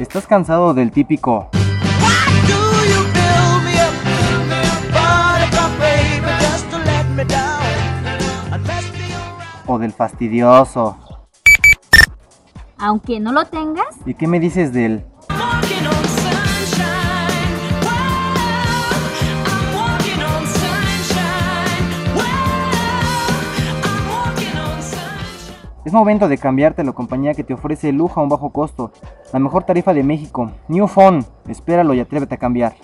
¿Estás cansado del típico o del fastidioso? Aunque no lo tengas, ¿Y qué me dices del Es momento de cambiarte a la compañía que te ofrece lujo a un bajo costo, la mejor tarifa de México, New Phone. Espéralo y atrévete a cambiar.